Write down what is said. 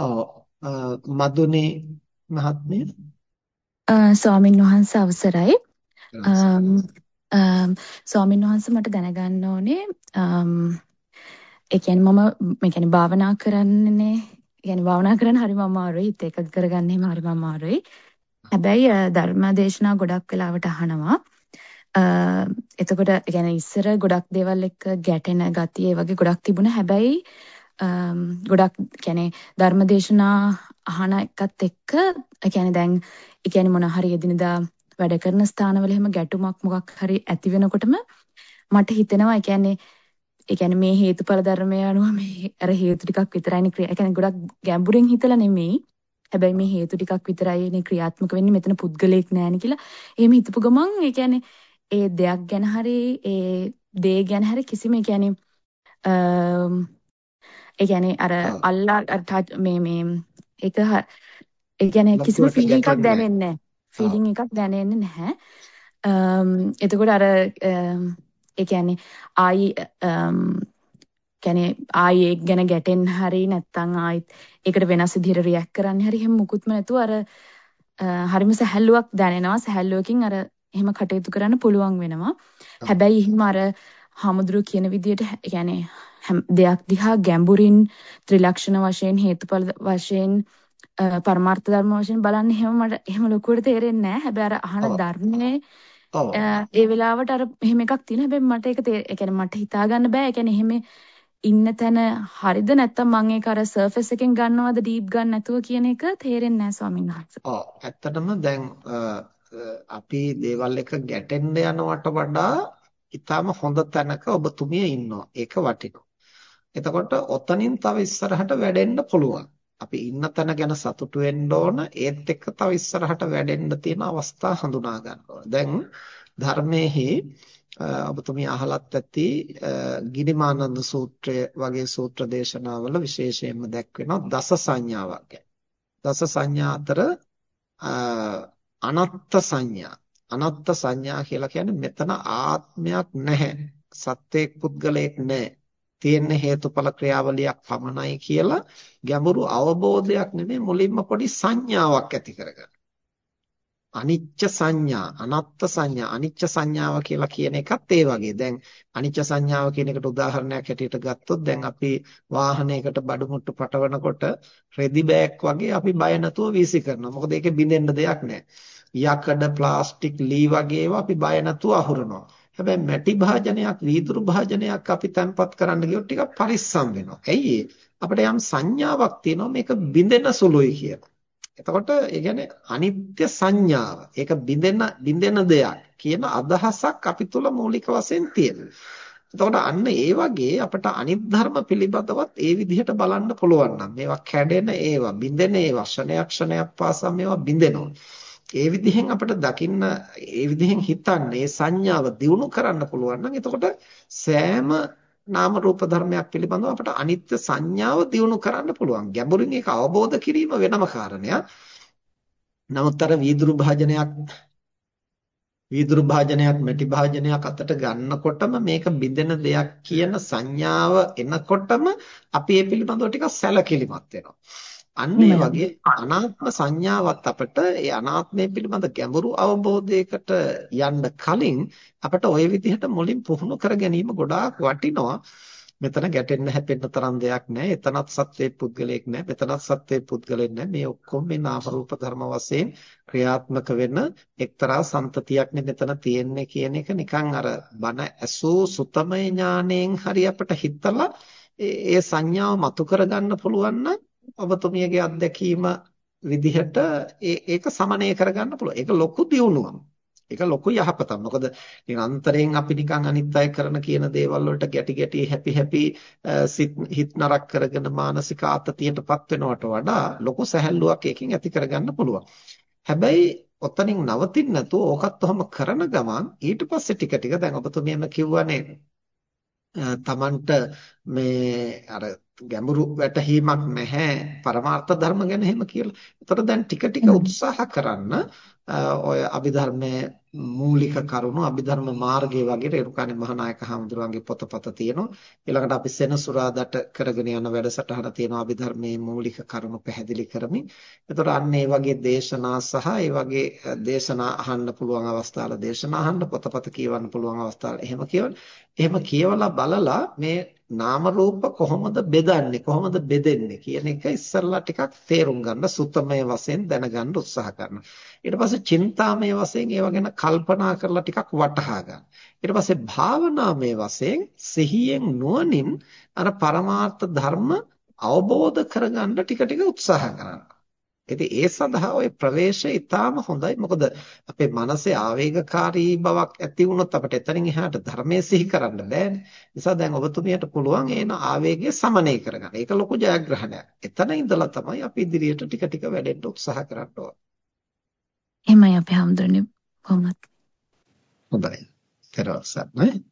ඔව් මදුනේ මහත්මිය ස්වාමින් වහන්සේ අවසරයි. ස්වාමින් වහන්සේ මට දැනගන්න ඕනේ ඒ කියන්නේ මම මේ කියන්නේ භාවනා කරන්නනේ කියන්නේ භාවනා කරන්න හරිම අමාරුයි හිත එකඟ කරගන්න එහෙම හරිම අමාරුයි. හැබැයි ධර්මදේශනා ගොඩක් වෙලාවට අහනවා. එතකොට يعني ඉස්සර ගොඩක් දේවල් එක්ක ගැටෙන ගතිය ඒ වගේ ගොඩක් තිබුණා. හැබැයි Um, ගොඩක් කියන්නේ ධර්මදේශනා අහන එකත් එක්ක කියන්නේ දැන් ඒ කියන්නේ මොන හරි එදිනදා වැඩ කරන ස්ථානවල එහෙම ගැටුමක් මොකක් හරි ඇති වෙනකොටම මට හිතෙනවා ඒ කියන්නේ ඒ කියන්නේ මේ හේතුඵල ධර්මය අනුව මේ අර හේතු ටිකක් විතරයිනේ ක්‍රියා. ඒ කියන්නේ ගොඩක් ගැඹුරින් හිතලා නෙමෙයි. හැබැයි මේ හේතු ටිකක් විතරයිනේ ක්‍රියාත්මක වෙන්නේ. මෙතන පුද්ගලයෙක් නෑනේ කියලා. එහෙම හිතපු ගමන් ඒ කියන්නේ ඒ දෙයක් ගැන හරි ඒ දේ ගැන හරි කිසිම ඒ කියන්නේ ඒ කියන්නේ අර අල්ලා මේ මේ ඒක ඒ කියන්නේ කිසිම ෆීලිං එකක් දැනෙන්නේ නැහැ. ෆීලිං එකක් දැනෙන්නේ නැහැ. එතකොට අර ඒ කියන්නේ ආයි කියන්නේ ආයි ඒක ගැන ගැටෙන්න හරි නැත්නම් ආයිත් ඒකට වෙනස් විදිහට රියැක්ට් කරන්න හරි එහෙම මුකුත්ම නැතුව අර හරිම සැහැල්ලුවක් දැනෙනවා. සැහැල්ලුවකින් අර එහෙම කටයුතු කරන්න පුළුවන් වෙනවා. හැබැයි එහෙම අර හමුදුරු කියන විදිහට කියන්නේ දෙයක් දිහා ගැඹුරින් ත්‍රිලක්ෂණ වශයෙන් හේතුඵල වශයෙන් පරමාර්ථ ධර්ම වශයෙන් බලන්න එහෙම මට එහෙම ලොකුවට තේරෙන්නේ නැහැ හැබැයි අර අහන ධර්මයේ ඒ වෙලාවට අර එහෙම එකක් තියෙනවා. හැබැයි මට ඒක ඒ කියන්නේ මට හිතා ගන්න බෑ. ඒ කියන්නේ එහෙම ඉන්න තැන හරිද නැත්නම් මම ඒක අර සර්ෆස් එකෙන් ගන්නවද ඩීප් ගන්න නැතුව කියන එක තේරෙන්නේ නැහැ ස්වාමීන් වහන්සේ. ඔව් ඇත්තටම දැන් අපි දේවල් එක ගැටෙන්න යනවට වඩා ඊටාම හොඳ තැනක ඔබතුමිය ඉන්නවා. ඒක වටිනවා. එතකොට ඔතනින් තව ඉස්සරහට වැඩෙන්න පුළුවන්. අපි ඉන්න තැන ගැන සතුටු වෙන්න ඕන ඒත් එක්ක තව ඉස්සරහට වැඩෙන්න තියෙන අවස්ථා හඳුනා ගන්න ඕන. දැන් ධර්මයේහි ඔබතුමිය අහලත් ඇති ගිරිමානන්ද සූත්‍රය වගේ සූත්‍ර දේශනාවල විශේෂයෙන්ම දැක්වෙනවා දස සංඥාවක් ගැන. දස සංඥා අතර අනත්ත් සංඥා. අනත්ත් සංඥා කියලා කියන්නේ මෙතන ආත්මයක් නැහැ. සත්වයක් පුද්ගලයෙක් නැහැ. තියෙන හේතුඵල ක්‍රියාවලියක් පමණයි කියලා ගැඹුරු අවබෝධයක් නෙමෙයි මුලින්ම පොඩි සංඥාවක් ඇති කරගන්න. අනිච්ච සංඥා, අනත්ත් සංඥා, අනිච්ච සංඥාව කියලා කියන එකත් ඒ වගේ. දැන් අනිච්ච සංඥාව කියන එකට උදාහරණයක් හැටියට ගත්තොත් දැන් අපි වාහනයකට බඩු මුට්ටු පටවනකොට රෙදි බෑග් වගේ අපි බය නැතුව වීසි කරනවා. මොකද ඒකේ බිඳෙන්න දෙයක් නැහැ. යකඩ, ප්ලාස්ටික්, ලී වගේ ඒවා අපි බය නැතුව අහුරනවා. හැබැයි මැටි භාජනයක් වීදුරු භාජනයක් අපි තැන්පත් කරන්න ගියොත් ටිකක් පරිස්සම් වෙනවා. ඇයි අපිට යම් සංඥාවක් තියෙනවා මේක බිඳෙන සුළුයි කියලා. එතකොට ඒ කියන්නේ අනිත්‍ය සංඥාව. ඒක බිඳෙන බිඳෙන දෙයක් කියන අදහසක් අපි තුල මූලික වශයෙන් තියෙනවා. එතකොට අන්න ඒ වගේ අපිට අනිත් ධර්ම පිළිබඳවත් ඒ විදිහට බලන්න පුළුවන් නම් මේවා කැඩෙන ඒවා බිඳෙන ඒවා ක්ෂණයක් ක්ෂණයක් පාසා මේවා බිඳෙනවා. ඒ විදිහෙන් අපිට දකින්න ඒ විදිහෙන් හිතන්න ඒ සංඥාව දියුණු කරන්න පුළුවන් නම් එතකොට සෑම නාම රූප ධර්මයක් පිළිබඳව අපිට අනිත්‍ය සංඥාව දියුණු කරන්න පුළුවන්. ගැඹුරින් ඒක අවබෝධ කිරීම වෙනම කාරණයක්. නමුත් අර වීදුරු භාජනයක් වීදුරු භාජනයක් මැටි භාජනයක් අතට ගන්නකොටම මේක බිඳෙන දෙයක් කියන සංඥාව එනකොටම අපි ඒ පිළිබඳව ටිකක් සැලකිලිමත් වෙනවා. අන්න ඒ වගේ අනාත්ම සංඥාවත් අපිට ඒ අනාත්මය පිළිබඳ ගැඹුරු අවබෝධයකට යන්න කලින් අපිට ওই විදිහට මුලින් පුහුණු කර ගැනීම ගොඩාක් වටිනවා. මෙතන ගැටෙන්න හැපෙන්න තරම් දෙයක් නැහැ. එතනත් සත්වයේ පුද්ගලයෙක් නැහැ. මෙතනත් සත්වයේ පුද්ගලෙක් නැහැ. මේ ඔක්කොම මේ නාම රූප ධර්ම වශයෙන් ක්‍රියාත්මක වෙන එක්තරා සම්තතියක් මෙතන තියෙන්නේ කියන එක නිකන් අර බණ ඇසූ සුතමය ඥාණයෙන් හරි අපිට හිතලා ඒ සංඥාව මතු කරගන්න පුළුවන් නම් ඔබතුමියගේ අත්දැකීම විදිහට ඒක සමනය කරගන්න පුළුවන්. ඒක ලොකු දියුණුවක්. ඒක ලොකු යහපතක්. මොකද නිරන්තරයෙන් අපි නිකන් අනිත් අය කරන කියන දේවල් වලට ගැටි ගැටි හැපි හැපි හිත නරක කරගෙන මානසික ආතතියටපත් වෙනවට වඩා ලොකු සැහැල්ලුවක් එකකින් ඇති කරගන්න පුළුවන්. හැබැයි ඔතනින් නවතින්න නැතුව ඕකත් ඔහම කරන ගමන් ඊට පස්සේ ටික ටික දැන් ඔබතුමියම කිව්වනේ තමන්ට මේ අර ගැඹුරු වැටහීමක් නැහැ පරමාර්ථ ධර්ම ගැන එහෙම කියලා. ඒතර දැන් ටික ටික උත්සාහ කරන්න ඔය අභිධර්මයේ මූලික කරුණු අභිධර්ම මාර්ගය වගේ රේරුකාණේ මහානායක හඳුරන්ගේ පොතපත තියෙනවා. ඊළඟට අපි සෙනසුරාදාට කරගෙන යන වැඩසටහන තියෙනවා අභිධර්මයේ මූලික කරුණු පැහැදිලි කරමින්. ඒතර අන්න ඒ වගේ දේශනා සහ ඒ වගේ දේශනා අහන්න පුළුවන් අවස්ථාවල දේශනා අහන්න පොතපත කියවන්න පුළුවන් අවස්ථාවල එහෙම කියවන්න. එහෙම කියවලා බලලා මේ නාම රූප කොහොමද බෙදන්නේ කොහොමද බෙදෙන්නේ කියන එක ඉස්සරලා ටිකක් තේරුම් ගන්න සුත්තමය වශයෙන් දැනගන්න උත්සාහ කරනවා ඊට පස්සේ චින්තාමය වශයෙන් ඒව ගැන කල්පනා කරලා ටිකක් වටහා ගන්න. ඊට පස්සේ භාවනාමය වශයෙන් සිහියෙන් නුවණින් අර පරමාර්ථ ධර්ම අවබෝධ කරගන්න ටික ටික උත්සාහ කරනවා ඉතින් ඒ සඳහා ওই ප්‍රවේශය ඊටාම හොඳයි. මොකද අපේ මනසේ ආවේගකාරී බවක් ඇති වුණොත් අපිට එතනින් එහාට ධර්මයේ සිහි කරන්න බෑනේ. නිසා දැන් ඔබතුමියට පුළුවන් ඒන ආවේගය සමනය කරගන්න. ඒක ලොකු ජයග්‍රහණයක්. එතන ඉඳලා තමයි අපි ඉදිරියට ටික ටික වැඩෙන්න උත්සාහ කරන්න ඕන. එහෙමයි අපි හැමදෙන්නේ කොහොමද? හොඳයි. ඊට පස්සේ